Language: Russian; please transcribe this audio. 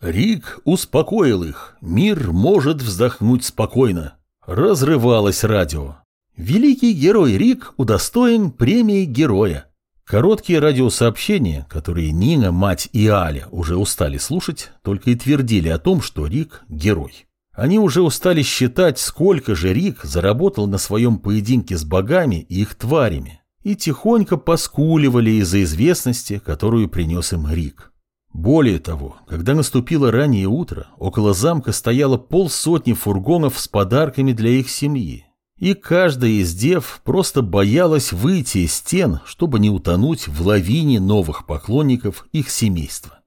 Рик успокоил их. Мир может вздохнуть спокойно. Разрывалось радио. Великий герой Рик удостоен премии героя. Короткие радиосообщения, которые Нина, мать и Аля уже устали слушать, только и твердили о том, что Рик – герой. Они уже устали считать, сколько же Рик заработал на своем поединке с богами и их тварями, и тихонько поскуливали из-за известности, которую принес им Рик. Более того, когда наступило раннее утро, около замка стояло полсотни фургонов с подарками для их семьи, и каждая из дев просто боялась выйти из стен, чтобы не утонуть в лавине новых поклонников их семейства.